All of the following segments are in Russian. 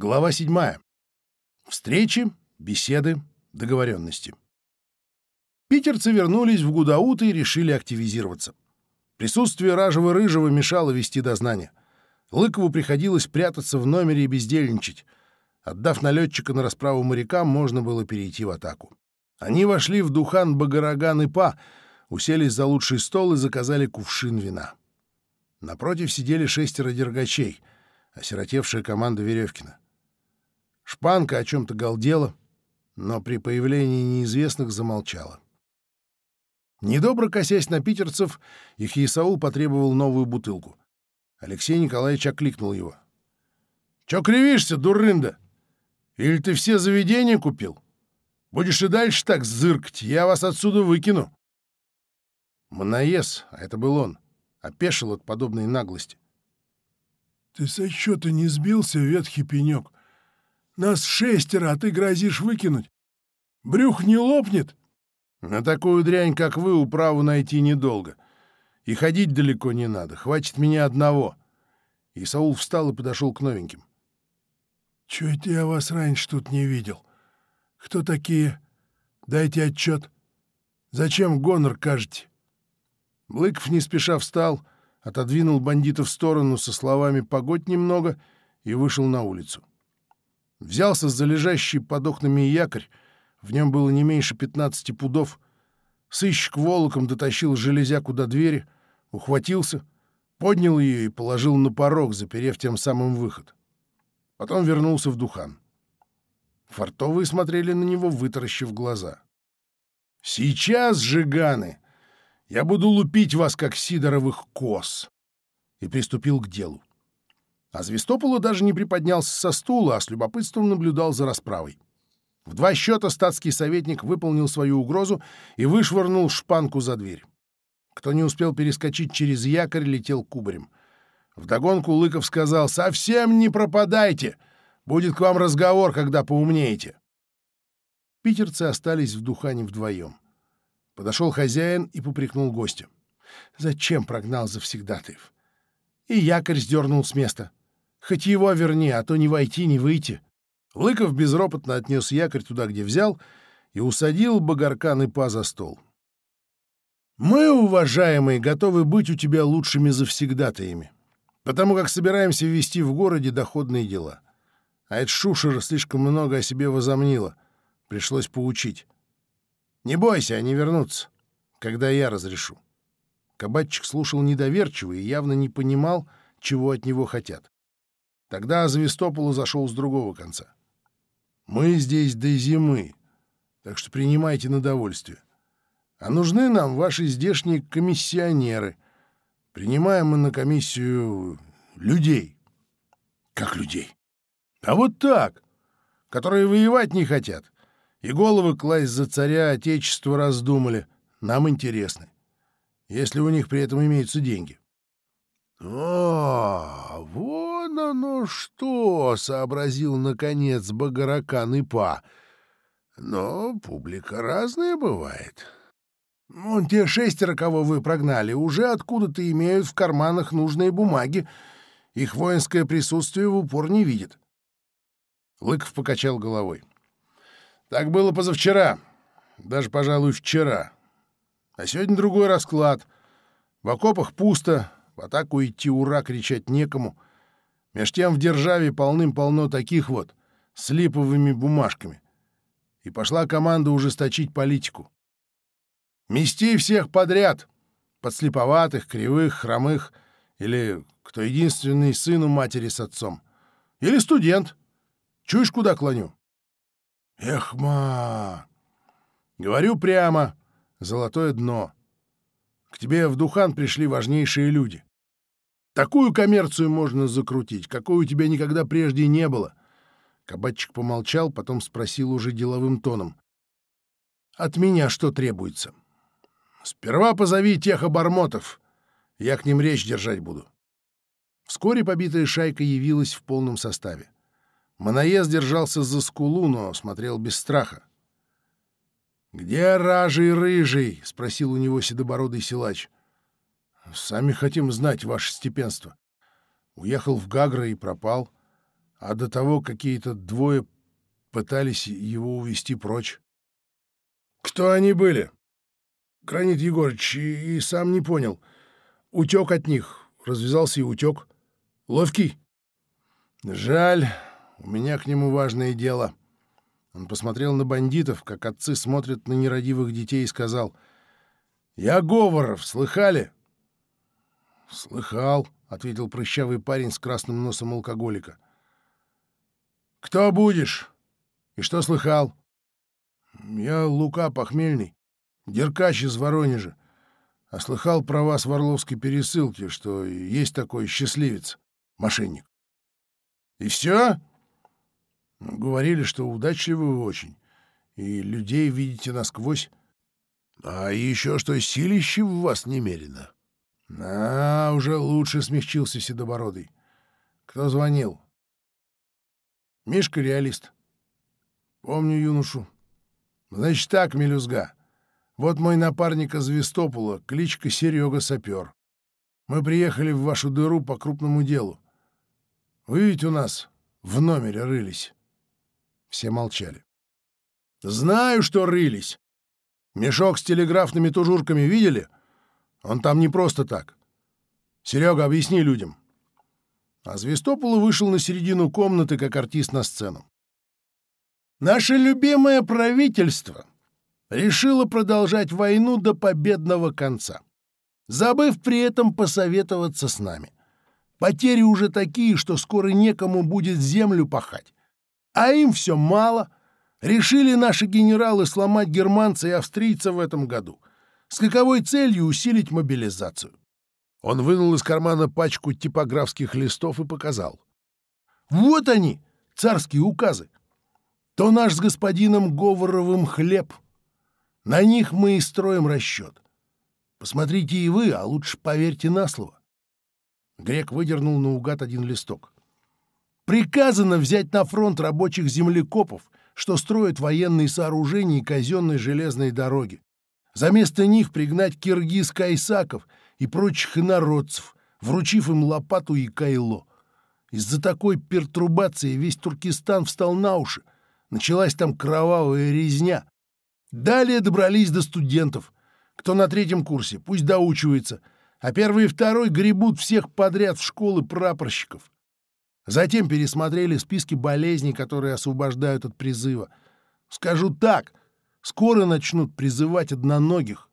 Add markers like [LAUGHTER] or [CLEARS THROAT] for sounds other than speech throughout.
Глава 7. Встречи, беседы, договоренности. Питерцы вернулись в Гудауты и решили активизироваться. Присутствие Ражева-Рыжего мешало вести дознание. Лыкову приходилось прятаться в номере и бездельничать. Отдав налетчика на расправу морякам, можно было перейти в атаку. Они вошли в Духан, Багараган и Па, уселись за лучший стол и заказали кувшин вина. Напротив сидели шестеро дергачей, осиротевшая команда Веревкина. Шпанка о чем-то галдела, но при появлении неизвестных замолчала. Недобро косясь на питерцев, Ихьясаул потребовал новую бутылку. Алексей Николаевич окликнул его. «Чё кривишься, дурында? Или ты все заведения купил? Будешь и дальше так зыркать, я вас отсюда выкину». Монаес, а это был он, опешил от подобной наглости. «Ты со счета не сбился, ветхий пенек?» Нас шестеро, а ты грозишь выкинуть. Брюх не лопнет?» «На такую дрянь, как вы, управу найти недолго. И ходить далеко не надо. Хватит меня одного». И Саул встал и подошел к новеньким. Чего это я вас раньше тут не видел? Кто такие? Дайте отчет. Зачем гонор кажете?» Блыков не спеша встал, отодвинул бандита в сторону со словами «погодь немного» и вышел на улицу. Взялся за лежащий под окнами якорь. В нем было не меньше 15 пудов. Сыщик волоком дотащил железяку до двери, ухватился, поднял ее и положил на порог, заперев тем самым выход. Потом вернулся в Духан. Фартовые смотрели на него, вытаращив глаза. «Сейчас, жиганы, я буду лупить вас, как сидоровых коз!» И приступил к делу. А Звестополу даже не приподнялся со стула, а с любопытством наблюдал за расправой. В два счета статский советник выполнил свою угрозу и вышвырнул шпанку за дверь. Кто не успел перескочить через якорь, летел кубарем. Вдогонку Лыков сказал «Совсем не пропадайте! Будет к вам разговор, когда поумнеете!» Питерцы остались в Духане вдвоем. Подошел хозяин и попрекнул гостя. «Зачем прогнал завсегдатаев?» И якорь сдернул с места — Хоть его верни, а то не войти, не выйти. Лыков безропотно отнес якорь туда, где взял, и усадил Багаркан и Па за стол. «Мы, уважаемые, готовы быть у тебя лучшими завсегдатаями, потому как собираемся ввести в городе доходные дела. А эта шушера слишком много о себе возомнила. Пришлось поучить. Не бойся, они вернутся, когда я разрешу». Кабатчик слушал недоверчиво и явно не понимал, чего от него хотят. Тогда Завистополу зашел с другого конца. «Мы здесь до зимы, так что принимайте на довольствие. А нужны нам ваши здешние комиссионеры. Принимаем мы на комиссию людей». «Как людей?» «А вот так, которые воевать не хотят, и головы класть за царя Отечества раздумали. Нам интересны, если у них при этом имеются деньги». «О, «А, вот!» оно что!» — сообразил, наконец, Багаракан и Па. «Но публика разная бывает. Вон те шестеро, кого вы прогнали, уже откуда-то имеют в карманах нужные бумаги. Их воинское присутствие в упор не видит». Лыков покачал головой. «Так было позавчера, даже, пожалуй, вчера. А Меж тем в державе полным-полно таких вот, с липовыми бумажками. И пошла команда ужесточить политику. «Мести всех подряд!» Подслеповатых, кривых, хромых, или кто единственный сын у матери с отцом. Или студент. Чуешь, куда клоню? Эх, Говорю прямо. Золотое дно. К тебе в Духан пришли важнейшие люди. Такую коммерцию можно закрутить, какой у тебя никогда прежде не было. Кабачик помолчал, потом спросил уже деловым тоном. От меня что требуется? Сперва позови тех обормотов. Я к ним речь держать буду. Вскоре побитая шайка явилась в полном составе. Манаез держался за скулу, но смотрел без страха. «Где ражий рыжий?» — спросил у него седобородый силач. — Сами хотим знать, ваше степенство. Уехал в Гагра и пропал. а до того какие-то двое пытались его увести прочь. Кто они были? Гранит Егорыч и, и сам не понял. Утек от них, развязался и утек. Ловкий? Жаль, у меня к нему важное дело. Он «Слыхал», — ответил прыщавый парень с красным носом алкоголика. «Кто будешь? И что слыхал?» «Я Лука Похмельный, деркач из Воронежа. А слыхал про вас в Орловской пересылке, что есть такой счастливец, мошенник». «И все?» «Говорили, что удачливы вы очень, и людей видите насквозь. А еще что силище в вас немерено». А, уже лучше смягчился Седобородый. Кто звонил? Мишка реалист. Помню юношу. Значит так, мелюзга. Вот мой напарник из Вестопола, кличка Серега Сапер. Мы приехали в вашу дыру по крупному делу. Вы ведь у нас в номере рылись. Все молчали. Знаю, что рылись. Мешок с телеграфными тужурками видели? Он там не просто так. Серега, объясни людям. А Звездопол вышел на середину комнаты, как артист на сцену. Наше любимое правительство решило продолжать войну до победного конца, забыв при этом посоветоваться с нами. Потери уже такие, что скоро некому будет землю пахать. А им все мало. Решили наши генералы сломать германца и австрийца в этом году с каковой целью усилить мобилизацию. Он вынул из кармана пачку типографских листов и показал. «Вот они, царские указы. То наш с господином Говоровым хлеб. На них мы и строим расчет. Посмотрите и вы, а лучше поверьте на слово». Грек выдернул наугад один листок. «Приказано взять на фронт рабочих землекопов, что строят военные сооружения и казенные железные дороги. Заместо них пригнать киргиз Кайсаков и прочих инородцев, вручив им лопату и кайло. Из-за такой пертурбации весь Туркестан встал на уши. Началась там кровавая резня. Далее добрались до студентов. Кто на третьем курсе, пусть доучивается, а первый и второй гребут всех подряд в школы прапорщиков. Затем пересмотрели списки болезней, которые освобождают от призыва. Скажу так — скоро начнут призывать одноногих.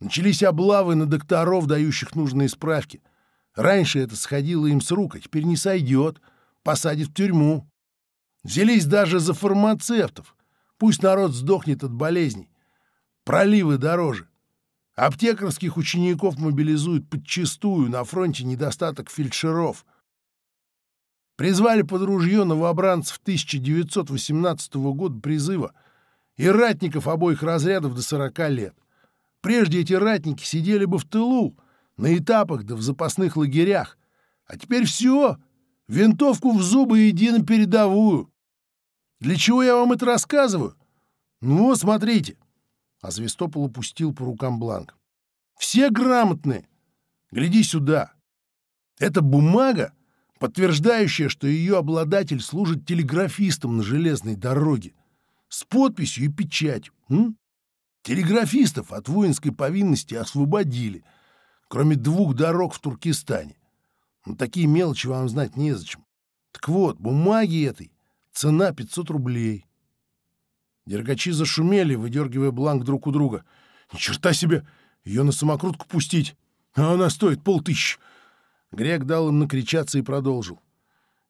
Начались облавы на докторов, дающих нужные справки. Раньше это сходило им с рук, а теперь не сойдет, посадят в тюрьму. Взялись даже за фармацевтов. Пусть народ сдохнет от болезней. Проливы дороже. Аптекарских учеников мобилизуют подчистую, на фронте недостаток фельдшеров. Призвали под ружье новобранцев 1918 года призыва — и ратников обоих разрядов до 40 лет. Прежде эти ратники сидели бы в тылу, на этапах да в запасных лагерях. А теперь все. Винтовку в зубы и иди на передовую. Для чего я вам это рассказываю? Ну, вот, смотрите. А Звестопол упустил по рукам бланк. Все грамотные. Гляди сюда. Это бумага, подтверждающая, что ее обладатель служит телеграфистом на железной дороге с подписью и печатью. М? Телеграфистов от воинской повинности освободили, кроме двух дорог в Туркестане. Но ну, такие мелочи вам знать незачем. Так вот, бумаги этой цена 500 рублей. Дергачи зашумели, выдергивая бланк друг у друга. Ни черта себе! Ее на самокрутку пустить, а она стоит полтыщ. Грек дал им накричаться и продолжил.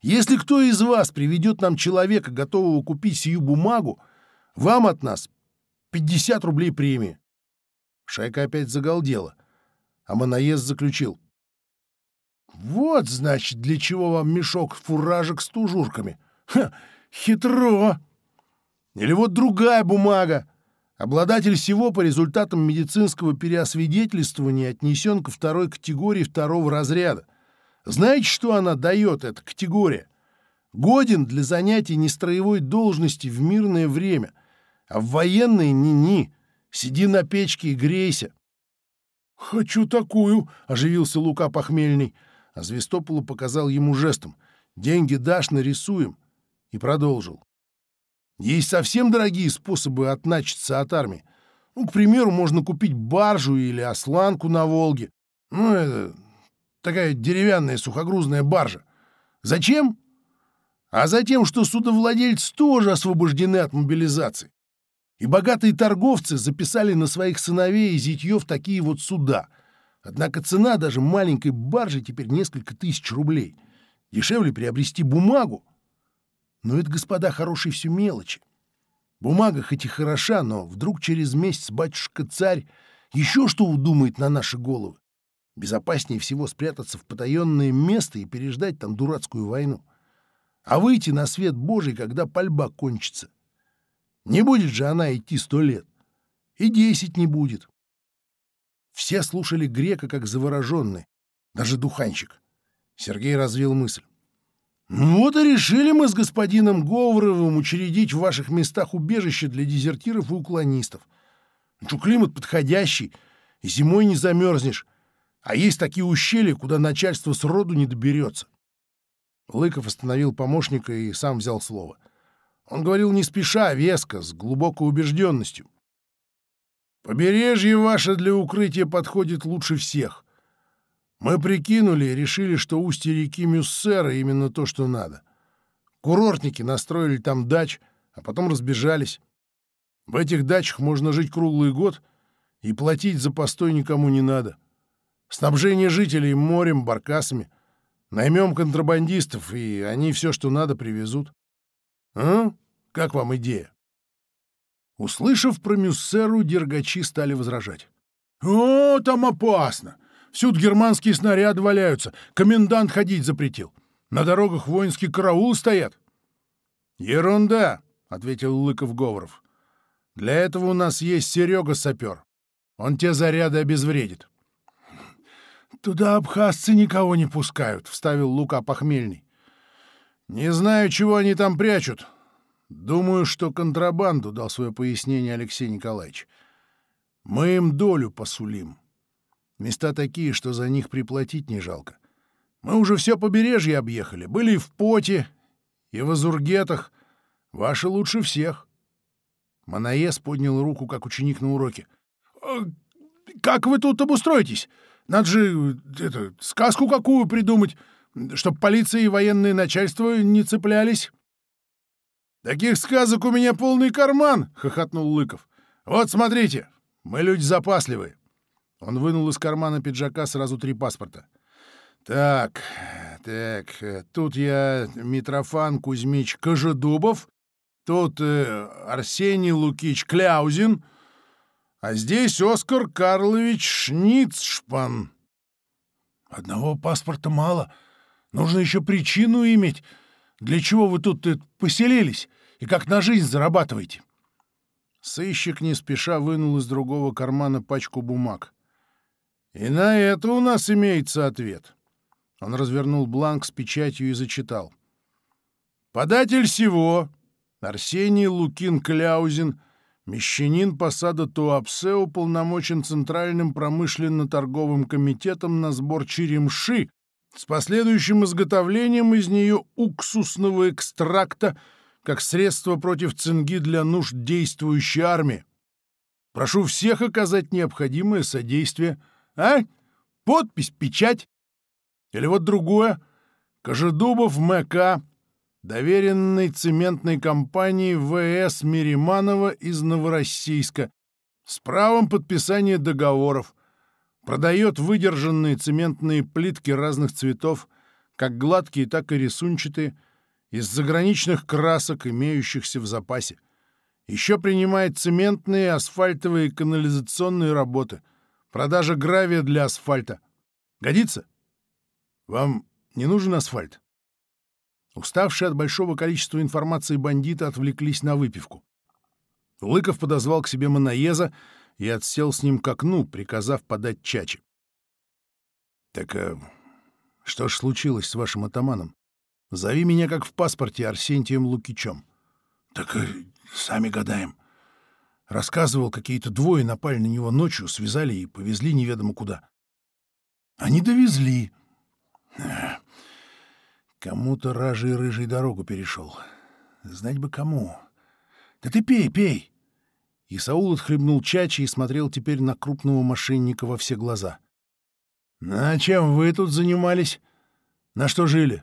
Если кто из вас приведет нам человека, готового купить сию бумагу, вам от нас 50 рублей премии. Шайка опять загалдела. А Манаез заключил. Вот, значит, для чего вам мешок фуражек с тужурками. Ха, хитро. Или вот другая бумага. Обладатель всего по результатам медицинского переосвидетельствования отнесен ко второй категории второго разряда. Знаете, что она дает, эта категория? годен для занятий нестроевой должности в мирное время, а в военное ни-ни, сиди на печке и грейся. — Хочу такую, — оживился Лука похмельный, а Звестополу показал ему жестом. — Деньги дашь, нарисуем. И продолжил. — Есть совсем дорогие способы отначиться от армии. Ну, к примеру, можно купить баржу или осланку на Волге. Ну, это такая деревянная сухогрузная баржа. Зачем? А затем, что судовладельцы тоже освобождены от мобилизации. И богатые торговцы записали на своих сыновей и зятьев такие вот суда. Однако цена даже маленькой баржи теперь несколько тысяч рублей. Дешевле приобрести бумагу. Но это, господа, хорошие все мелочи. Бумага хоть и хороша, но вдруг через месяц батюшка-царь еще что удумает на наши головы. а выйти на свет Божий, когда пальба кончится. Не будет же она идти сто лет. И десять не будет. Все слушали грека как завороженные, даже духанчик. Сергей развил мысль. «Ну вот и решили мы с господином Говоровым учредить в ваших местах убежище для дезертиров и уклонистов. Что климат подходящий, и зимой не замерзнешь. А есть такие ущелья, куда начальство сроду не доберется. Лыков остановил помощника и сам взял слово. Он говорил не спеша, а веско, с глубокой убежденностью. «Побережье ваше для укрытия подходит лучше всех. Мы прикинули и решили, что устье реки Мюссера именно то, что надо. Курортники настроили там дач, а потом разбежались. В этих дачах можно жить круглый год, и платить за постой никому не надо. Снабжение жителей морем, баркасами — Наймем контрабандистов, и они все, что надо, привезут. А? Как вам идея?» Услышав про Мюссеру, дергачи стали возражать. «О, там опасно! Всюду германские снаряды валяются. Комендант ходить запретил. На дорогах воинский караул стоят». «Ерунда!» — ответил Лыков-Говоров. «Для этого у нас есть Серега-сапер. Он те заряды обезвредит». Туда абхазцы никого не пускают, — вставил Лука похмельный. Не знаю, чего они там прячут. Думаю, что контрабанду, — дал свое пояснение Алексей Николаевич. Мы им долю посулим. Места такие, что за них приплатить не жалко. Мы уже все побережье объехали, были и в Поте, и в Азургетах. Ваши лучше всех. Манаес поднял руку, как ученик на уроке. «Э, «Как вы тут обустроитесь? Надо же это, сказку какую придумать, чтоб полиция и военное начальство не цеплялись. «Таких сказок у меня полный карман!» — хохотнул Лыков. «Вот, смотрите, мы люди запасливые». Он вынул из кармана пиджака сразу три паспорта. «Так, так, тут я Митрофан Кузьмич Кожедубов, тут э, Арсений Лукич Кляузин, а здесь Оскар Карлович Шницшпан. Одного паспорта мало. Нужно еще причину иметь. Для чего вы тут -то поселились и как на жизнь зарабатываете? Сыщик не спеша вынул из другого кармана пачку бумаг. И Мещанин посада Туапсе уполномочен Центральным промышленно-торговым комитетом на сбор черемши с последующим изготовлением из нее уксусного экстракта как средство против цинги для нужд действующей армии. Прошу всех оказать необходимое содействие. А? Подпись, печать. Или вот другое. Кожедубов МК доверенной цементной компании ВС Мириманова из Новороссийска с правом подписания договоров, продает выдержанные цементные плитки разных цветов, как гладкие, так и рисунчатые, из заграничных красок, имеющихся в запасе. Еще принимает цементные, асфальтовые и канализационные работы, продажа гравия для асфальта. Годится? Вам не нужен асфальт? Уставшие от большого количества информации бандиты отвлеклись на выпивку. Лыков подозвал к себе Манаеза и отсел с ним к окну, приказав подать чачи. — Так а, что ж случилось с вашим атаманом? Зови меня, как в паспорте, Арсентием Лукичем. — Так а, сами гадаем. Рассказывал, какие-то двое напали на него ночью, связали и повезли неведомо куда. — Кому то ражей рыжий дорогу перешел. Знать бы кому. Да ты пей, пей! И Саул отхлебнул чачи и смотрел теперь на крупного мошенника во все глаза. На «Ну, чем вы тут занимались? На что жили?»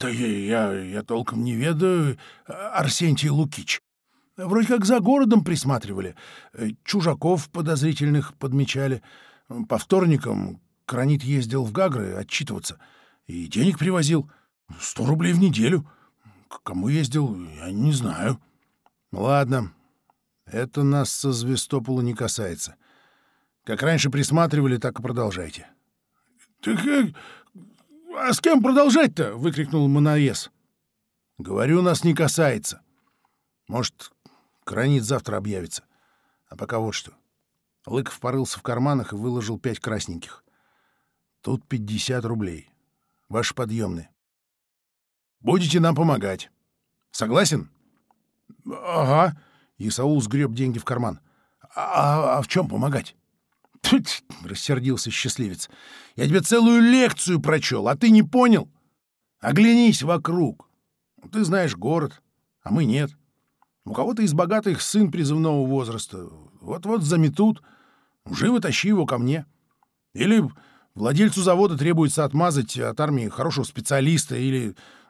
«Да я, я толком не ведаю, а, Арсентий Лукич. Вроде как за городом присматривали, э, чужаков подозрительных подмечали. По вторникам Кранит ездил в Гагры отчитываться и денег привозил». Сто рублей в неделю. К кому ездил, я не знаю». «Ладно, это нас со Звестопола не касается. Как раньше присматривали, так и продолжайте». «Так э, а с кем продолжать-то?» — выкрикнул Манаес. «Говорю, нас не касается. Может, Кранит завтра объявится. А пока вот что». Лыков порылся в карманах и выложил пять красненьких. «Тут пятьдесят рублей. Ваши подъемные. Будете нам помогать. Согласен?» «Ага», — Исаул сгреб деньги в карман. «А, а в чем помогать?» Тут, рассердился счастливец. Я тебе целую лекцию прочел, а ты не понял? Оглянись вокруг. Ты знаешь город, а мы нет.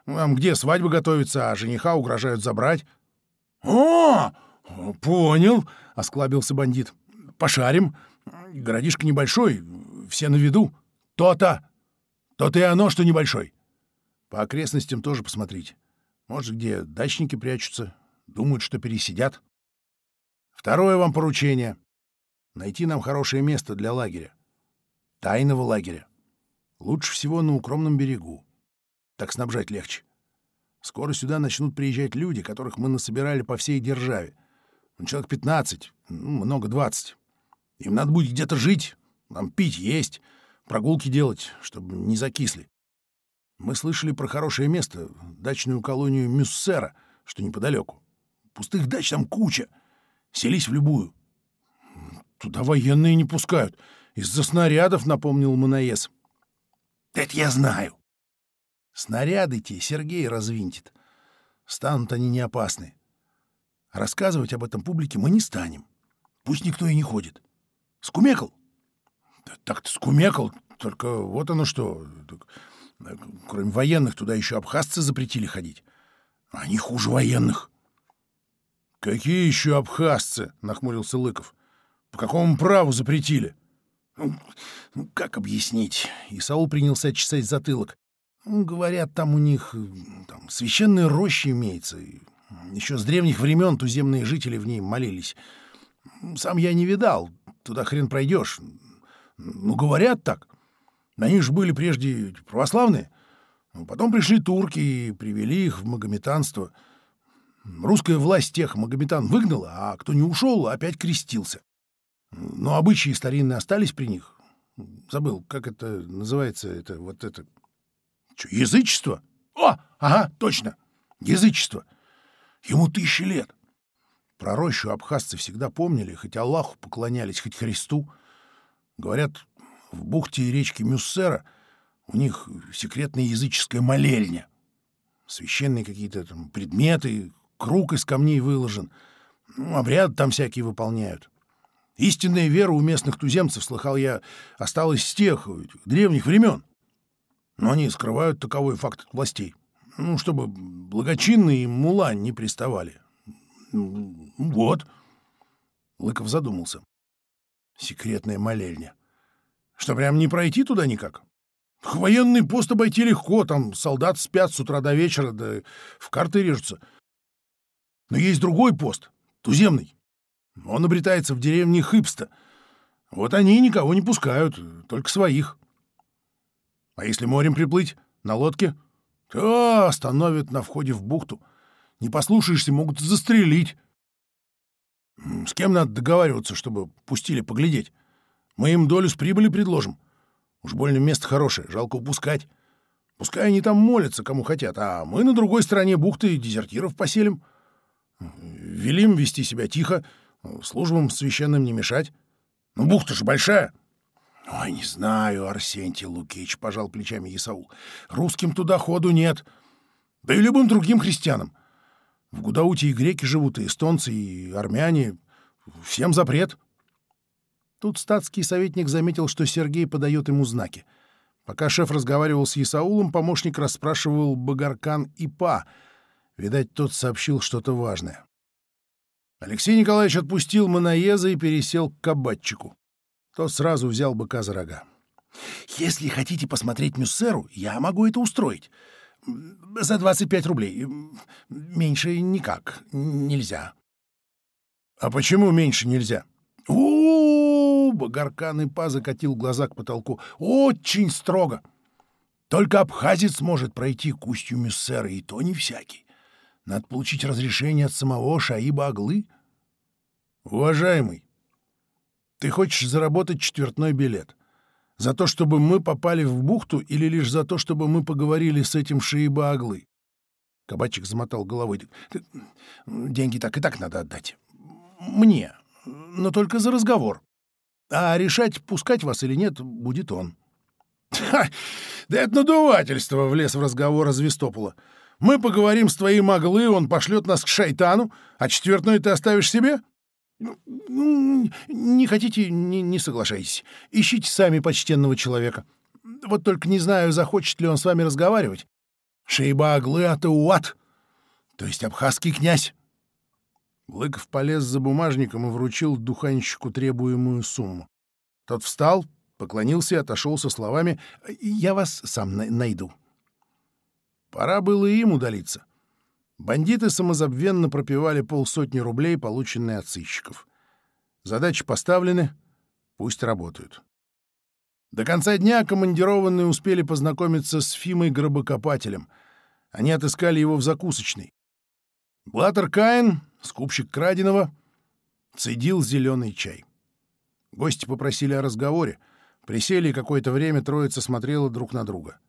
У кого-то из богатых сын призывного возраста. Вот-вот заметут. Живо тащи его ко мне. Или владельцу завода требуется отмазать от армии хорошего специалиста, или ну, там, где свадьба готовится, а жениха угрожают забрать. — О, понял, — осклабился бандит. — Пошарим. Городишко небольшой, все на виду. То-то! То-то и оно, что небольшой. По окрестностям тоже посмотрите. Может, где дачники так снабжать легче. Скоро сюда начнут приезжать люди, которых мы насобирали по всей державе. Ну, человек 15, ну, много 20. Им надо будет где-то жить, нам пить, есть, прогулки делать, чтобы не закисли. Мы слышали про хорошее место, дачную колонию Мюссера, что неподалеку. Пустых дач там куча. Селись в любую. Туда военные не пускают. Из-за снарядов, напомнил Манаес. Это я знаю. Снаряды те Сергей развинтит. Станут они не опасны. Рассказывать об этом публике мы не станем. Пусть никто и не ходит. Скумекал? Да, так-то скумекал, только вот оно что. Так, кроме военных, туда еще абхазцы запретили ходить. Они хуже военных. — Какие еще абхазцы? — нахмурился Лыков. — По какому праву запретили? Ну, — ну, Как объяснить? И Саул принялся чесать затылок. Ну, «Говорят, там у них э, там, священная роща имеется. Еще с древних времен туземные жители в ней молились. Сам я не видал, Туда хрен пройдешь. Ну, говорят так. Они же были прежде православные. Потом пришли турки и привели их в магометанство. Русская власть тех магометан язычество? О, ага, точно, язычество. Ему тысячи лет. Про рощу абхазцы всегда помнили, хоть Аллаху поклонялись, хоть Христу. Говорят, в бухте и речке Мюссера у них секретная языческая молельня. Священные какие-то там предметы, круг из камней выложен. Ну, обряды там всякие выполняют. Истинная вера у местных туземцев, слыхал я, осталась с тех э, древних времен. Но они скрывают таковой факт от властей. Ну, чтобы благочинные мула не приставали. «Вот». Лыков задумался. «Секретная молельня. Что, прям не пройти туда никак? Военный пост обойти легко, там солдат спят с утра до вечера, да в карты режутся. Но есть другой пост, туземный. Он обретается в деревне Хыпста. Вот они никого не пускают, только своих. А если морем приплыть? На лодке? То остановят на входе в бухту. Не послушаешься, могут застрелить. С кем надо договариваться, чтобы пустили поглядеть? Мы им долю с прибыли предложим. Уж больно место хорошее, жалко упускать. Пускай они там молятся, кому хотят, а мы на другой стороне бухты дезертиров поселим. Велим вести себя тихо, службам священным не мешать. Но ну, бухта же большая. Ой, не знаю, Арсентий Лукич, пожал плечами Исаул. Русским туда ходу нет. Да и любым другим христианам. В Гудауте и греки живут, и эстонцы, и армяне. Всем запрет. Тут статский советник заметил, что Сергей подает ему знаки. Пока шеф разговаривал с Исаулом, помощник расспрашивал Багаркан и Па. Видать, тот сообщил что-то важное. Алексей Николаевич отпустил Манаеза и пересел к кабатчику. Тот сразу взял быка за рога. «Если хотите посмотреть Мюссеру, я могу это устроить. За 25 рублей. Меньше никак. Нельзя». «А почему меньше нельзя?» у, -у, Багаркан и Па закатил глаза к потолку. «Очень строго. Только абхазец может пройти к устью Мюссера, и то не всякий. Надо получить разрешение от самого Шаиба Аглы». «Уважаемый, Ты хочешь заработать четвертной билет. За то, чтобы мы попали в бухту, или лишь за то, чтобы мы поговорили с этим Шииба Кабачик замотал головой. «Деньги так и так надо отдать. Мне. Но только за разговор. А решать, пускать вас или нет, будет он». «Ха! Да это надувательство!» — влез в разговор из Вистопола. «Мы поговорим с твоим Аглы, он пошлет нас к шайтану, а четвертной ты оставишь себе?» Ну, не хотите, не, не соглашайтесь. Ищите сами почтенного человека. Вот только не знаю, захочет ли он с вами разговаривать. Шейба Аглы Атауат, то есть абхазский князь. Лыков полез за бумажником и вручил духанщику требуемую сумму. Тот встал, поклонился и отошел со словами «Я вас сам найду». Пора было и им удалиться. Бандиты самозабвенно пропивали полсотни рублей, полученные от сыщиков. Задачи поставлены, пусть работают. До конца дня командированные успели познакомиться с Фимой Гробокопателем. Они отыскали его в закусочной. Блаттер Каин, скупщик краденого, цедил зеленый чай. Гости попросили о разговоре. Присели, и какое-то время троица смотрела друг на друга —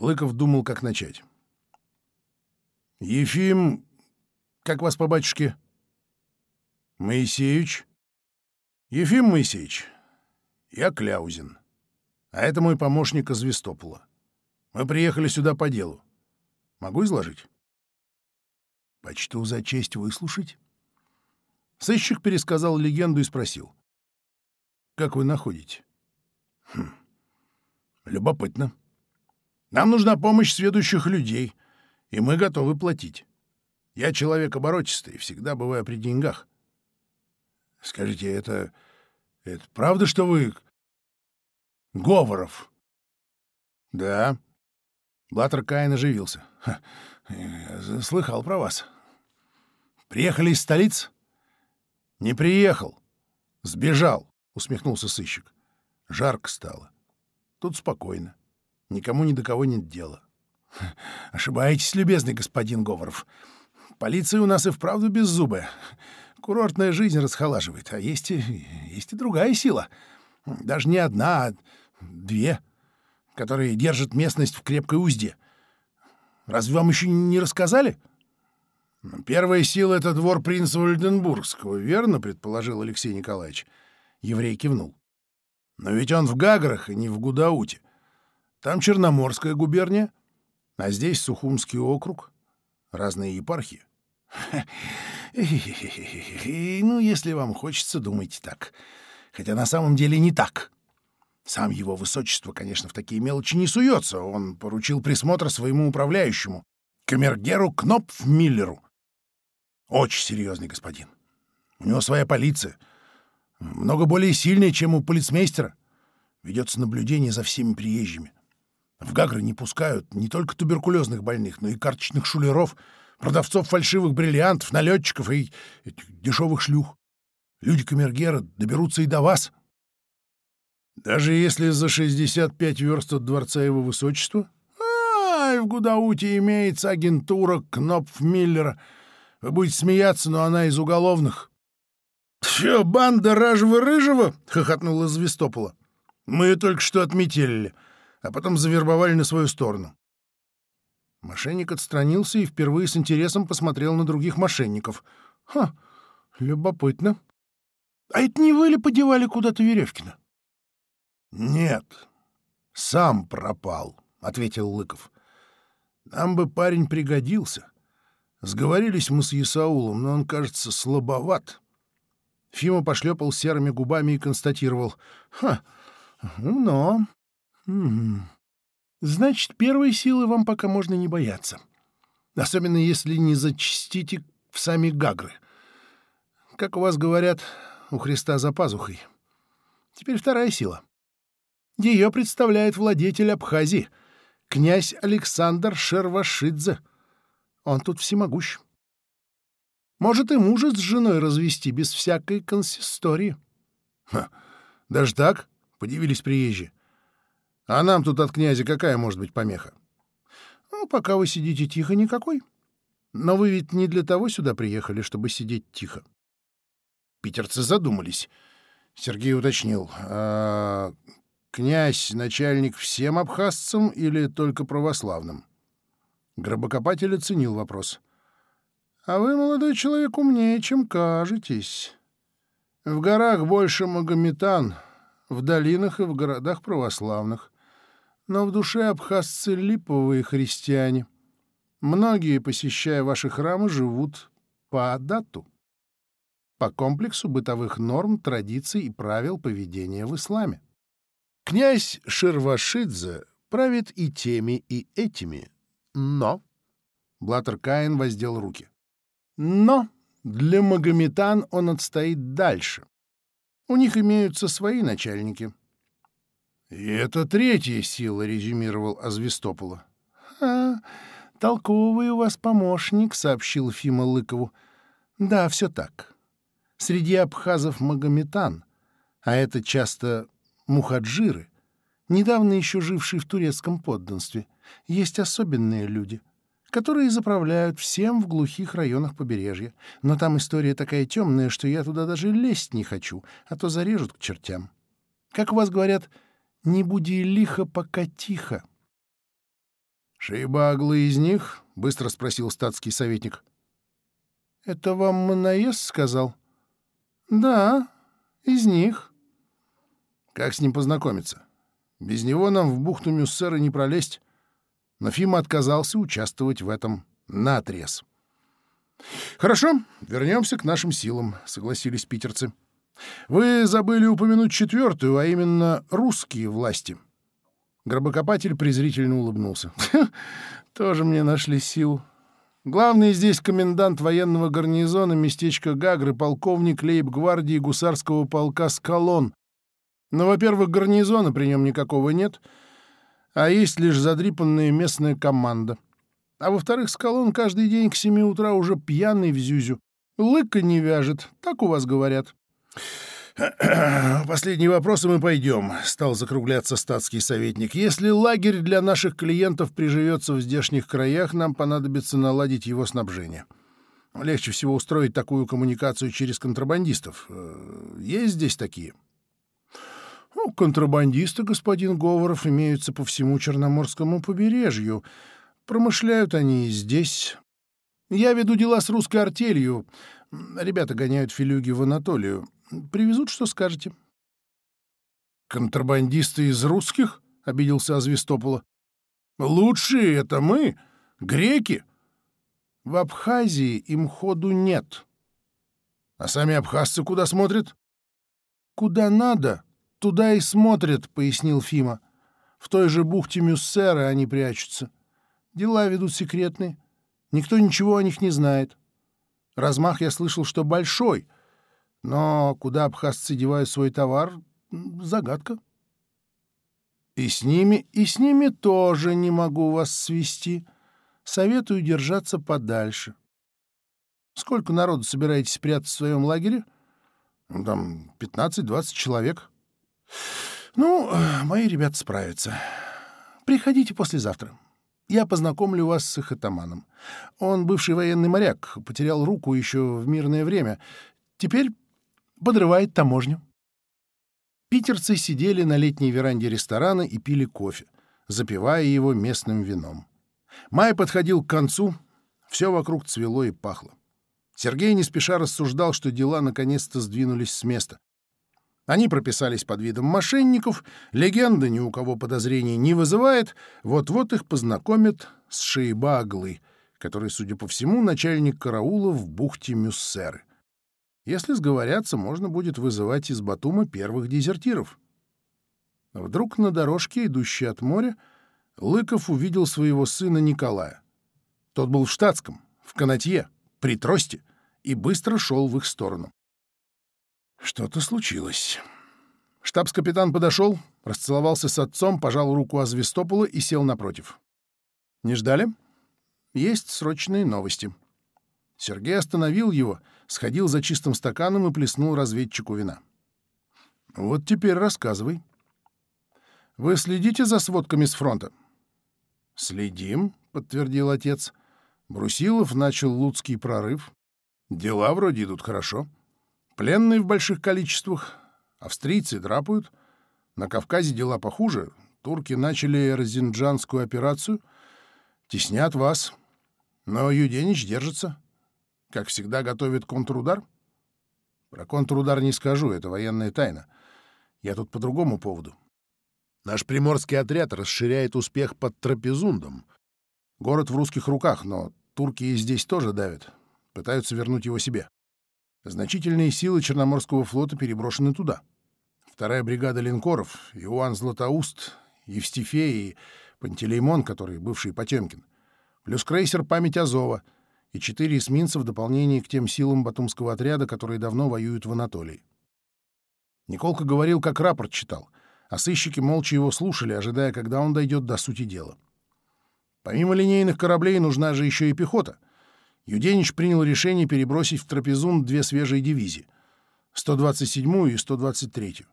Лыков думал, как начать. «Ефим, как вас по батюшке?» «Моисеевич». «Ефим Моисеевич, я Кляузин, а это мой помощник из Вестопола. Мы приехали сюда по делу. Могу изложить?» «Почту за честь выслушать?» Сыщик пересказал легенду и спросил. «Как вы находите?» «Хм, любопытно. Нам нужна помощь сведущих людей» и мы готовы платить. Я человек оборотистый, всегда бываю при деньгах. Скажите, это... это правда, что вы... Говоров? Да. Латер Каин оживился. Ха, э, слыхал про вас. Приехали из столиц? Не приехал. Сбежал, усмехнулся сыщик. Жарко стало. Тут спокойно. Никому ни до кого нет дела. Ошибаетесь, любезный господин Говоров. Полиция у нас и вправду беззубая. Курортная жизнь расхолаживает, а есть и, есть и другая сила. Даже не одна, а две, которые держат местность в крепкой узде. Разве вам еще не рассказали? Первая сила — это двор принца Вальденбургского, верно, предположил Алексей Николаевич. Еврей кивнул. Но ведь он в Гаграх, и не в Гудауте. Там Черноморская губерния, а здесь Сухумский округ, разные епархии. Ну, если вам хочется, думайте так. Хотя на самом деле не так. Сам его высочество, конечно, в такие мелочи не суется. Он поручил присмотр своему управляющему, камергеру Кнопфмиллеру. Очень серьезный господин. У него своя полиция. Много более сильная, чем у полицмейстера. Ведется наблюдение за всеми приезжими. В Гагры не пускают не только туберкулезных больных, но и карточных шулеров, продавцов фальшивых бриллиантов, налетчиков и этих дешевых шлюх. Люди Камергера доберутся и до вас. Даже если за 65 верст от дворца его высочества? Ай, в Гудауте имеется агентура Кнопф-Миллера. Вы будете смеяться, но она из уголовных. — Чё, банда Ражева-Рыжего? — хохотнула Звестопола. — Мы ее только что отметили а потом завербовали на свою сторону. Мошенник отстранился и впервые с интересом посмотрел на других мошенников. «Ха, любопытно. А это не вы ли подевали куда-то Веревкина?» Нет, сам пропал, — ответил Лыков. Нам бы парень пригодился. Сговорились мы с Исаулом, но он, кажется, слабоват. Фима пошлепал Значит, первой силы вам пока можно не бояться. Особенно если не зачистите в сами гагры. Как у вас говорят, у Христа за пазухой. Теперь вторая сила. Ее представляет владетель Абхазии, князь Александр Шервашидзе. Он тут всемогущ. Может и мужа с женой развести без всякой консистории. — Даже так? — подивились приезжие. А нам тут от князя какая может быть помеха? Ну, пока вы сидите тихо, никакой. Но вы ведь не для того сюда приехали, чтобы сидеть тихо. Питерцы задумались. Сергей уточнил. А князь — начальник всем абхазцам или только православным? Гробокопатель оценил вопрос. «А вы, молодой человек, умнее, чем кажетесь. В горах больше магометан, в долинах и в городах православных но в душе абхазцы липовые христиане. Многие, посещая ваши храмы, живут по адату, по комплексу бытовых норм, традиций и правил поведения в исламе. Князь Ширвашидзе правит и теми, и этими, но... Блатер Каин воздел руки. Но для магометан он отстоит дальше. У них имеются свои начальники — И это третья сила, — резюмировал Азвистопола. — А, толковый у вас помощник, — сообщил Фима Лыкову. — Да, все так. Среди абхазов магометан, а это часто мухаджиры, недавно еще жившие в турецком подданстве, есть особенные люди — которые заправляют всем в глухих районах побережья. Но там история такая темная, что я туда даже лезть Не буди лихо, пока тихо. «Шейбаглы из них?» — быстро спросил статский советник. «Это вам Манаес сказал?» «Да, из них». «Как с ним познакомиться? Без него нам в бухту Мюссера не пролезть». Но Фима отказался участвовать в этом наотрез. «Хорошо, вернемся к нашим силам», — согласились питерцы. Вы забыли упомянуть четвертую, а именно русские власти. Гробокопатель презрительно улыбнулся. [LAUGHS] Тоже мне нашли сил. Главный здесь комендант военного гарнизона местечка Гагры, полковник лейб-гвардии гусарского полка Скалон. Но, во-первых, гарнизона при нем никакого нет, а есть лишь задрипанная местная команда. А во-вторых, Скалон каждый день к семи утра уже пьяный в зюзю. Лыка не вяжет, так у вас говорят. [CLEARS THROAT] Последний вопрос, и мы пойдем. Стал закругляться статский советник. Если лагерь для наших клиентов приживется в здешних краях, нам понадобится наладить его снабжение. Легче всего устроить такую коммуникацию через контрабандистов. Э, есть здесь такие? Ну, контрабандисты, господин Говоров, имеются по всему Черноморскому побережью. Промышляют они и здесь. Я веду дела с русской артелью. Ребята гоняют филюги в Анатолию. Привезут, что скажете». «Контрабандисты из русских?» — обиделся Азвистопола. «Лучшие — это мы, греки!» «В Абхазии им ходу нет». «А сами абхазцы куда смотрят?» «Куда надо, туда и смотрят», — пояснил Фима. «В той же бухте Мюссера они прячутся. Дела ведут секретные. Никто ничего о них не знает». Размах я слышал, что большой, но куда абхазцы девают свой товар — загадка. И с ними, и с ними тоже не могу вас свести. Советую держаться подальше. Сколько народу собираетесь прятать в своем лагере? Ну, там 15-20 человек. Ну, мои ребята справятся. Приходите послезавтра. Я познакомлю вас с Ихатаманом. Он бывший военный моряк, потерял руку еще в мирное время. Теперь подрывает таможню. Питерцы сидели на летней веранде ресторана и пили кофе, запивая его местным вином. Май подходил к концу, все вокруг цвело и пахло. Сергей не спеша рассуждал, что дела наконец-то сдвинулись с места. Они прописались под видом мошенников, легенда ни у кого подозрений не вызывает, вот-вот их познакомят с Шейбаглой, который, судя по всему, начальник караула в бухте Мюссеры. Если сговорятся, можно будет вызывать из Батума первых дезертиров. Вдруг на дорожке, идущей от моря, Лыков увидел своего сына Николая. Тот был в штатском, в канатье, при тросте, и быстро шел в их сторону. Что-то случилось. Штабс-капитан подошел, расцеловался с отцом, пожал руку Азвестопула и сел напротив. «Не ждали? Есть срочные новости». Сергей остановил его, сходил за чистым стаканом и плеснул разведчику вина. «Вот теперь рассказывай». «Вы следите за сводками с фронта?» «Следим», — подтвердил отец. Брусилов начал луцкий прорыв. «Дела вроде идут хорошо». Пленные в больших количествах, австрийцы драпают. На Кавказе дела похуже. Турки начали Эрзинджанскую операцию. Теснят вас. Но Юденич держится. Как всегда, готовит контрудар. Про контрудар не скажу, это военная тайна. Я тут по другому поводу. Наш приморский отряд расширяет успех под Трапезундом. Город в русских руках, но турки и здесь тоже давят. Пытаются вернуть его себе. Значительные силы Черноморского флота переброшены туда. Вторая бригада линкоров, Иоанн Златоуст, Евстифей и Пантелеймон, который бывший Потемкин, плюс крейсер «Память Азова» и четыре эсминца в дополнение к тем силам батумского отряда, которые давно воюют в Анатолии. Николка говорил, как рапорт читал, а сыщики молча его слушали, ожидая, когда он дойдет до сути дела. Помимо линейных кораблей нужна же еще и пехота. Юденич принял решение перебросить в Трапезун две свежие дивизии — 127-ю и 123-ю.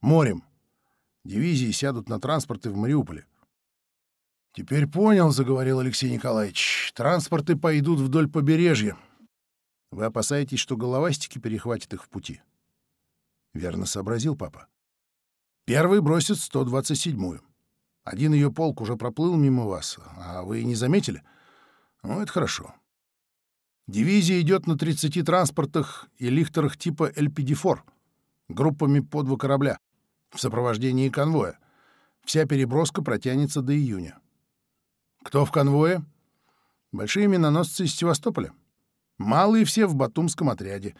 Морем. Дивизии сядут на транспорты в Мариуполе. «Теперь понял», — заговорил Алексей Николаевич. «Транспорты пойдут вдоль побережья. Вы опасаетесь, что головастики перехватят их в пути?» Верно сообразил папа. «Первый бросит 127-ю. Один ее полк уже проплыл мимо вас, а вы не заметили? Ну, это хорошо. Дивизия идет на 30 транспортах и лихтерах типа «Эльпидифор» группами по два корабля в сопровождении конвоя. Вся переброска протянется до июня. Кто в конвое? Большие миноносцы из Севастополя. Малые все в Батумском отряде.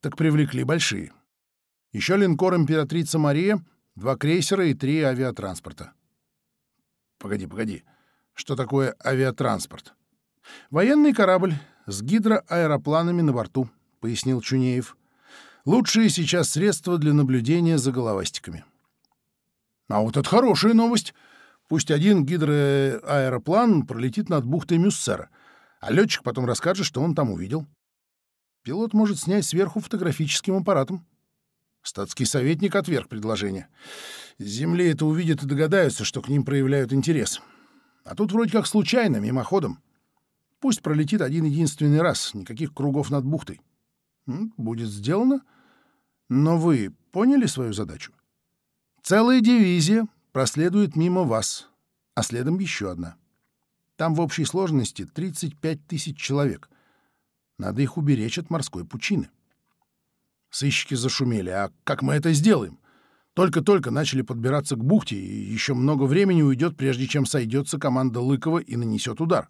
Так привлекли большие. Еще линкор «Императрица Мария», два крейсера и три авиатранспорта. Погоди, погоди. Что такое авиатранспорт? Военный корабль с гидроаэропланами на борту», — пояснил Чунеев. «Лучшие сейчас средства для наблюдения за головастиками». «А вот это хорошая новость. Пусть один гидроаэроплан пролетит над бухтой Мюссера, а летчик потом расскажет, что он там увидел. Пилот может снять сверху фотографическим аппаратом». Статский советник отверг предложение. земли это увидят и догадаются, что к ним проявляют интерес. А тут вроде как случайно, мимоходом. Пусть пролетит один единственный раз, никаких кругов над бухтой. Будет сделано. Но вы поняли свою задачу? Целая дивизия проследует мимо вас, а следом еще одна. Там в общей сложности 35 тысяч человек. Надо их уберечь от морской пучины. Сыщики зашумели. А как мы это сделаем? Только-только начали подбираться к бухте, и еще много времени уйдет, прежде чем сойдется команда Лыкова и нанесет удар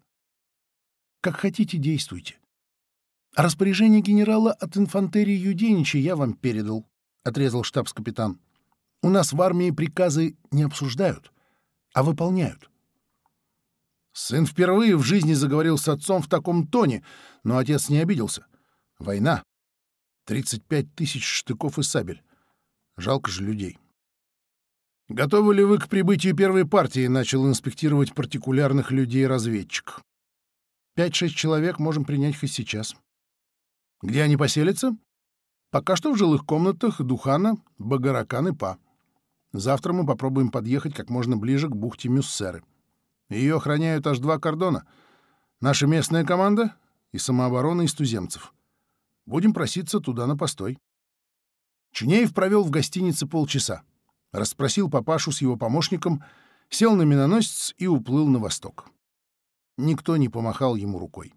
как хотите, действуйте. распоряжение генерала от инфантерии Юденича я вам передал, — отрезал штабс-капитан. У нас в армии приказы не обсуждают, а выполняют. Сын впервые в жизни заговорил с отцом в таком тоне, но отец не обиделся. Война. 35 тысяч штыков и сабель. Жалко же людей. «Готовы ли вы к прибытию первой партии?» — начал инспектировать партикулярных людей разведчик. Пять-шесть человек можем принять хоть сейчас. Где они поселятся? Пока что в жилых комнатах Духана, Багаракан и Па. Завтра мы попробуем подъехать как можно ближе к бухте Мюссеры. Ее охраняют аж два кордона. Наша местная команда и самооборона из туземцев. Будем проситься туда на постой. Чунеев провел в гостинице полчаса. Расспросил папашу с его помощником, сел на миноносец и уплыл на восток. Никто не помахал ему рукой.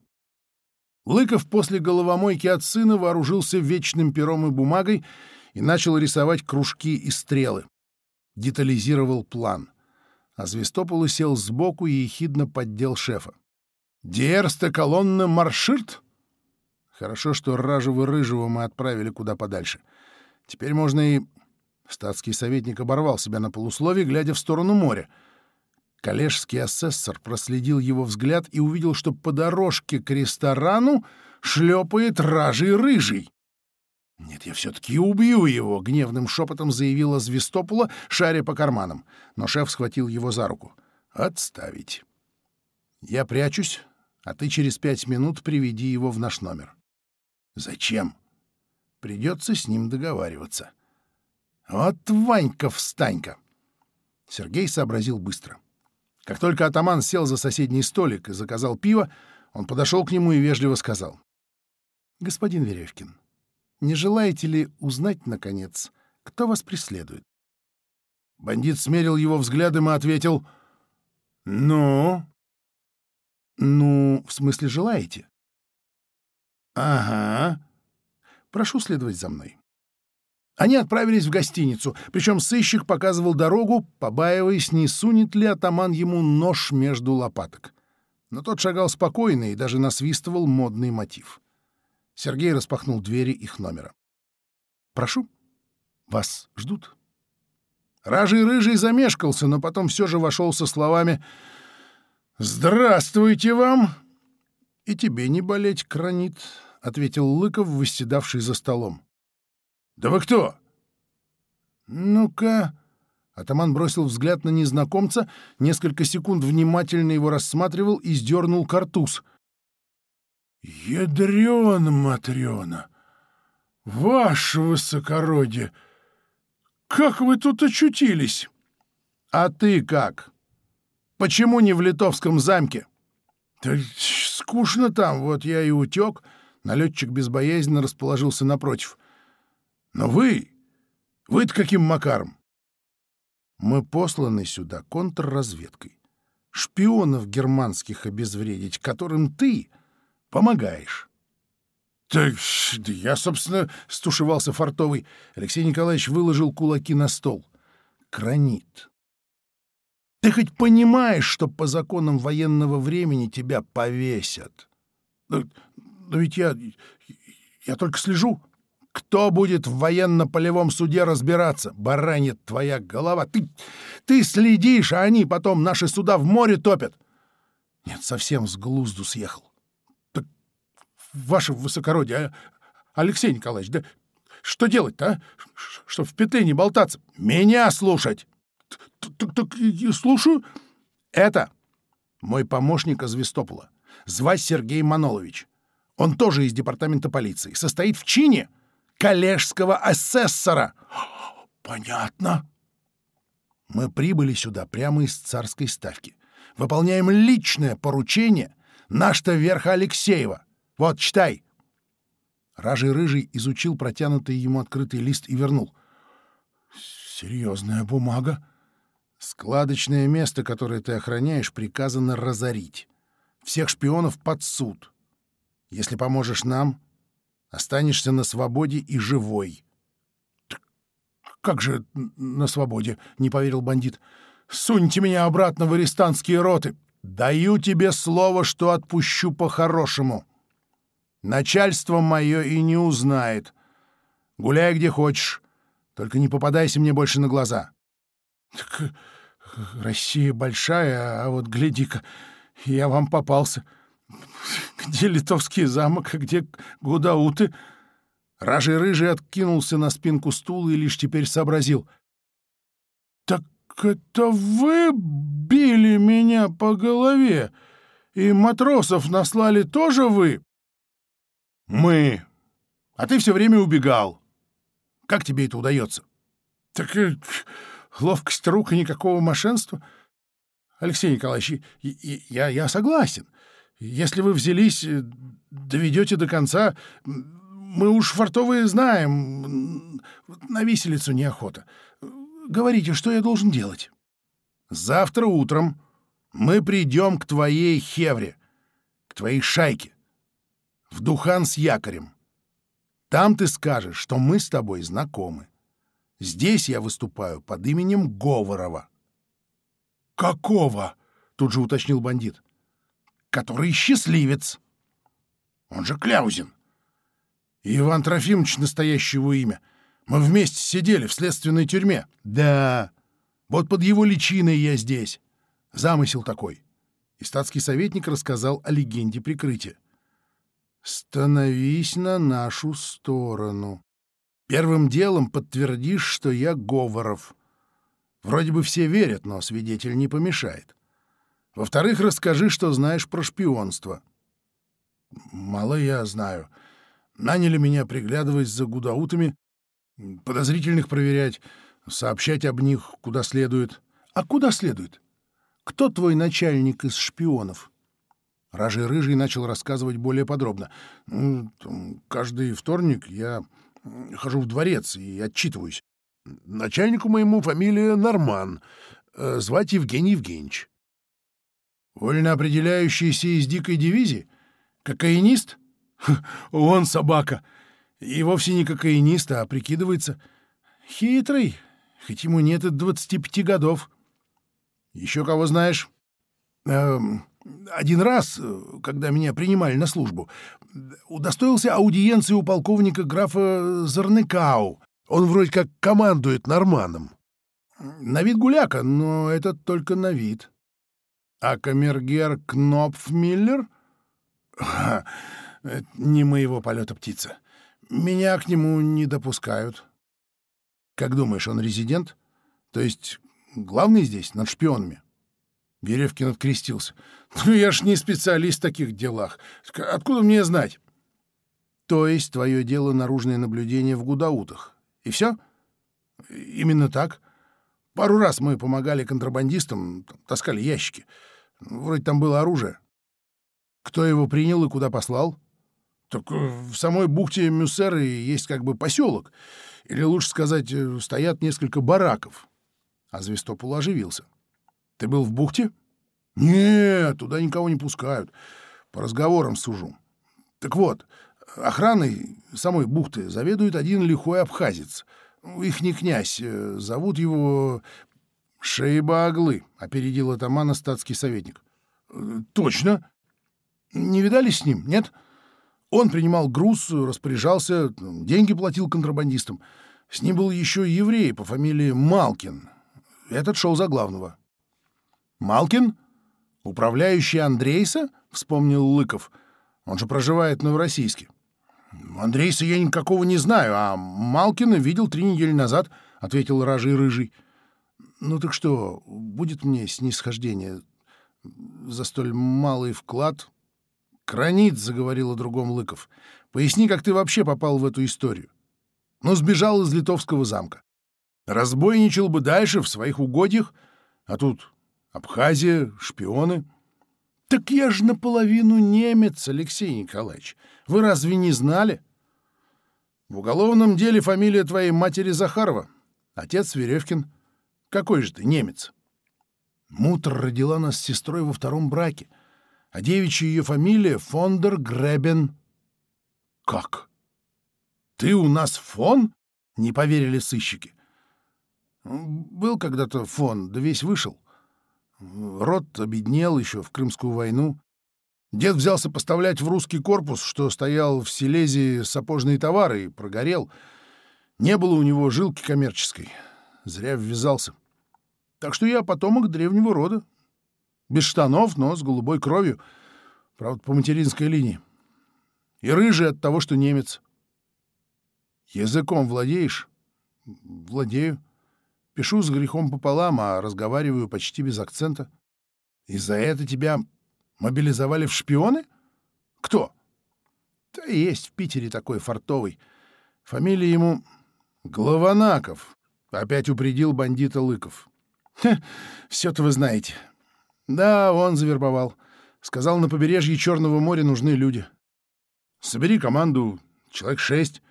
Лыков после головомойки от сына вооружился вечным пером и бумагой и начал рисовать кружки и стрелы. Детализировал план. А Звестополы сел сбоку и ехидно поддел шефа. «Диэрста колонна марширт?» Хорошо, что Ражева-Рыжего мы отправили куда подальше. Теперь можно и... Статский советник оборвал себя на полусловие, глядя в сторону моря — Коллежский асессор проследил его взгляд и увидел, что по дорожке к ресторану шлепает Ражей Рыжий. «Нет, я все-таки убью его!» — гневным шепотом заявила Звистопула, шаря по карманам. Но шеф схватил его за руку. «Отставить. Я прячусь, а ты через пять минут приведи его в наш номер». «Зачем?» «Придется с Как только атаман сел за соседний столик и заказал пиво, он подошел к нему и вежливо сказал. «Господин Веревкин, не желаете ли узнать, наконец, кто вас преследует?» Бандит смерил его взглядом и ответил. «Ну?» «Ну, в смысле, желаете?» «Ага. Прошу следовать за мной». Они отправились в гостиницу, причем сыщик показывал дорогу, побаиваясь, не сунет ли атаман ему нож между лопаток. Но тот шагал спокойно и даже насвистывал модный мотив. Сергей распахнул двери их номера. «Прошу, вас ждут». Ражий-рыжий замешкался, но потом все же вошел со словами «Здравствуйте вам!» «И тебе не болеть, Кранит», — ответил Лыков, восседавший за столом. «Да вы кто?» «Ну-ка...» Атаман бросил взгляд на незнакомца, несколько секунд внимательно его рассматривал и сдернул картуз. «Ядрёна, Матрёна! Ваше высокородие! Как вы тут очутились?» «А ты как? Почему не в Литовском замке?» «Да скучно там, вот я и утек. Налетчик безбоязненно расположился напротив. «Но вы... Вы-то каким макаром?» «Мы посланы сюда контрразведкой. Шпионов германских обезвредить, которым ты помогаешь. «Так я, собственно, — стушевался Фартовый. Алексей Николаевич выложил кулаки на стол. Кранит. Ты хоть понимаешь, что по законам военного времени тебя повесят? Да, да ведь я... я только слежу. Кто будет в военно-полевом суде разбираться? Баранит твоя голова. Ты, ты следишь, а они потом наши суда в море топят. Нет, совсем с глузду съехал ваше высокородие, а, Алексей Николаевич, да что делать-то, а? Чтоб коллежского асессора. Понятно. Мы прибыли сюда прямо из царской ставки. Выполняем личное поручение наш-то верха Алексеева. Вот, читай. Ражий Рыжий изучил протянутый ему открытый лист и вернул. Серьезная бумага. Складочное место, которое ты охраняешь, приказано разорить. Всех шпионов под суд. Если поможешь нам, Останешься на свободе и живой. «Как же на свободе?» — не поверил бандит. «Суньте меня обратно в арестантские роты. Даю тебе слово, что отпущу по-хорошему. Начальство мое и не узнает. Гуляй где хочешь, только не попадайся мне больше на глаза». «Так э, Россия большая, а вот гляди-ка, я вам попался». Где литовский замок, а где Гудауты? Ражий Рыжий откинулся на спинку стула и лишь теперь сообразил. «Так это вы били меня по голове, и матросов наслали тоже вы?» «Мы. А ты все время убегал. Как тебе это удается?» «Так э, ловкость рук и никакого мошенства. Алексей Николаевич, я, я согласен. Если вы взялись, э, доведете до конца, мы уж фартовые знаем, на виселицу неохота. Говорите, что я должен делать?» «Завтра утром мы придем к твоей хевре, к твоей шайке в Духан с якорем. Там ты скажешь, что мы с тобой знакомы. Здесь я выступаю под именем Говорова. «Какого?» — тут же уточнил бандит. «Который счастливец. Он же Кляузин. И Иван Трофимович — настоящее его имя. Мы вместе сидели в следственной тюрьме. Во вторых, расскажи, что знаешь про шпионство. Мало я знаю. Наняли меня приглядывать за гудаутами, подозрительных проверять, сообщать об них куда следует. А куда следует? Кто твой начальник из шпионов? Ражи Рыжий начал рассказывать более подробно. Ну, там, каждый вторник я хожу в дворец и отчитываюсь. Начальнику моему фамилия Норман. Э, звать Евгений Евгеньевич. Вольно определяющийся из дикой дивизии? Кокаинист? Он собака. И вовсе не кокаинист, а прикидывается. Хитрый, хоть ему нет и 25 годов. Еще кого знаешь? Эм, один раз, когда меня принимали на службу, удостоился аудиенции у полковника графа Зарныкау. Он вроде как командует норманом. На вид гуляка, но это только на вид. А камергер Кнопфмиллер? Ха, не моего полета птица. Меня к нему не допускают. Как думаешь, он резидент? То есть главный здесь, над шпионами? Веревкин открестился. Ну, я ж не специалист в таких делах. Откуда мне знать? То есть твое дело наружное наблюдение в Гудаутах. И все? Именно так. Вроде там было оружие. Кто его принял и куда послал? Так э, в самой бухте Мюссеры есть как бы поселок. Или, лучше сказать, э, стоят несколько бараков. А Звестопол оживился. Ты был в бухте? Нет, туда никого не пускают. По разговорам сужу. Так вот, охраной самой бухты заведует один лихой абхазец. Их не князь. Э, зовут его «Шейба опередил атамана статский советник. «Э, «Точно. Не видали с ним, нет? Он принимал груз, распоряжался, деньги платил контрабандистам. С ним был еще еврей по фамилии Малкин. Этот шел за главного». «Малкин? Управляющий Андрейса?» — вспомнил Лыков. «Он же проживает в Новороссийске». «Андрейса я никакого не знаю, а Малкина видел три недели назад», — ответил Ражий -рыжий. Ну так что, будет мне снисхождение за столь малый вклад? Кранит, заговорил о другом Лыков. Поясни, как ты вообще попал в эту историю. Но ну, сбежал из литовского замка. Разбойничал бы дальше в своих угодьях, а тут Абхазия, шпионы. Так я же наполовину немец, Алексей Николаевич. Вы разве не знали? В уголовном деле фамилия твоей матери Захарова, отец Веревкин — какой же ты немец?» Мутр родила нас с сестрой во втором браке, а девичья ее фамилия Фондер Гребен. «Как? Ты у нас фон?» — не поверили сыщики. «Был когда-то фон, да весь вышел. Рот обеднел еще в Крымскую войну. Дед взялся поставлять в русский корпус, что стоял в Силезии сапожные товары, и прогорел. Не было у него жилки коммерческой. Зря ввязался. Так что я потомок древнего рода, без штанов, но с голубой кровью. Правда, по материнской линии. И рыжий от того, что немец. Языком владеешь? Владею. Пишу с грехом пополам, а разговариваю почти без акцента. И за это тебя мобилизовали в шпионы? Кто? Да есть в Питере такой фартовый. Все-то вы знаете. Да, он завербовал. Сказал, на побережье Черного моря нужны люди. Собери команду, человек шесть.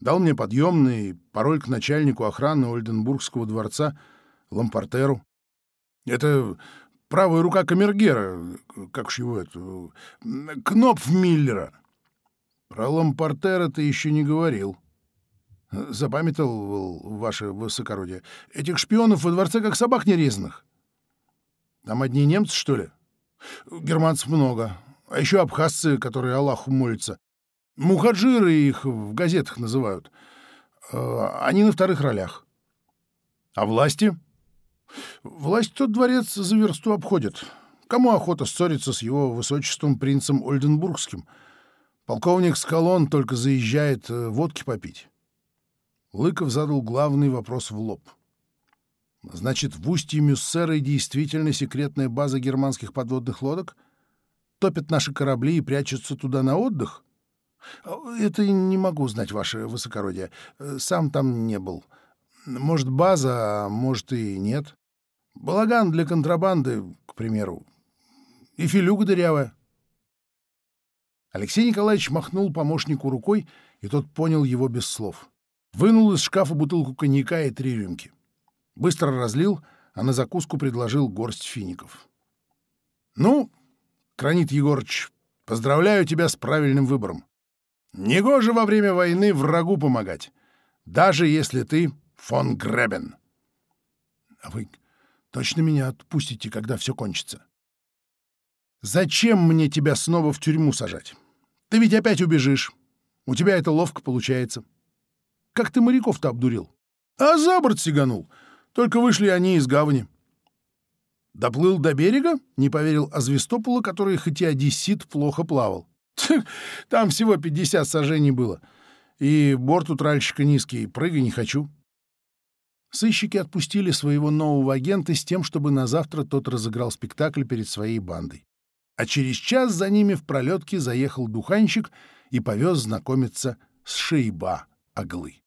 Дал мне подъемный пароль к начальнику охраны Ольденбургского дворца, Лампортеру. Это правая рука Камергера, как ж его это, Миллера. Про Лампортера ты еще не говорил. — Запамятовал, ваше высокородие. Этих шпионов во дворце как собак нерезанных. Там одни немцы, что ли? Германцев много. А еще абхазцы, которые Аллаху молятся. Мухаджиры их в газетах называют. Э, они на вторых ролях. А власти? Власть тот Лыков задал главный вопрос в лоб. «Значит, в устье Мюссеры действительно секретная база германских подводных лодок? Топят наши корабли и прячутся туда на отдых?» «Это не могу знать, ваше высокородие. Сам там не был. Может, база, а может и нет. Балаган для контрабанды, к примеру. И филюга дырявая». Алексей Николаевич махнул помощнику рукой, и тот понял его без слов. Вынул из шкафа бутылку коньяка и три рюмки. Быстро разлил, а на закуску предложил горсть фиников. «Ну, Кранит Егорыч, поздравляю тебя с правильным выбором. Негоже во время войны врагу помогать, даже если ты фон Гребен». «А вы точно меня отпустите, когда все кончится?» «Зачем мне тебя снова в тюрьму сажать? Ты ведь опять убежишь. У тебя это ловко получается» как ты моряков-то обдурил. А за борт сиганул. Только вышли они из гавани. Доплыл до берега, не поверил Азвистополу, который хоть и одессит, плохо плавал. Там всего 50 сажений было. И борт у тральщика низкий, прыгай не хочу. Сыщики отпустили своего нового агента с тем, чтобы на завтра тот разыграл спектакль перед своей бандой. А через час за ними в пролетке заехал духанщик и повез знакомиться с Шейба Аглы.